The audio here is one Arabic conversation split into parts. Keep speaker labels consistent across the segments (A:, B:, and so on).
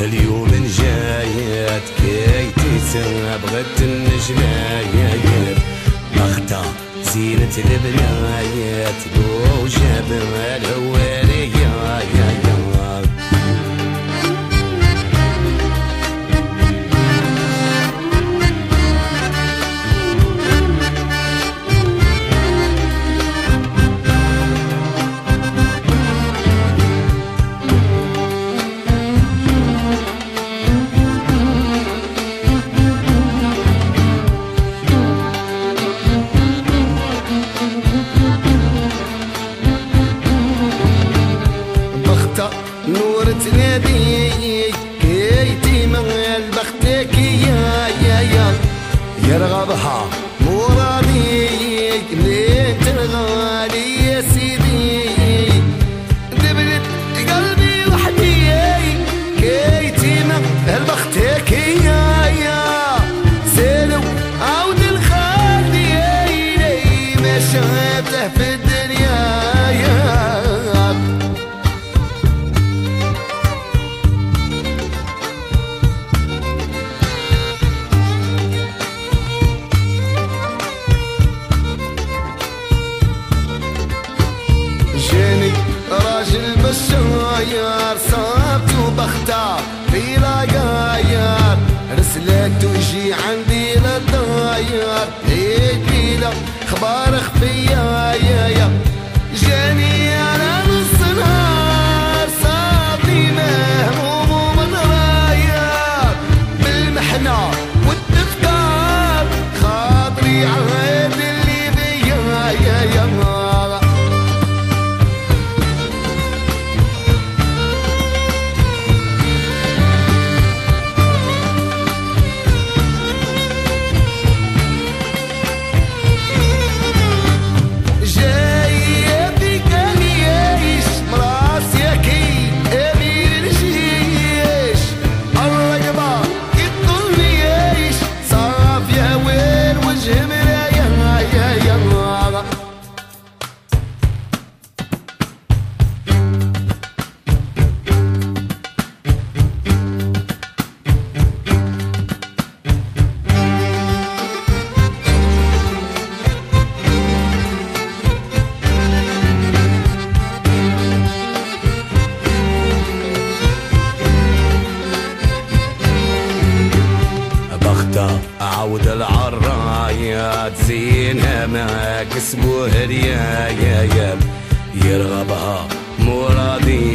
A: اليوم جايات كي تساب غد بغتا زينة البلايات وجبال هواريات تبارك فيا عود عودة العرايات زينها ما يا ريايب يرغبها مرادي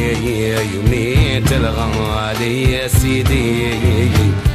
A: يميت الغالي يا سيدي.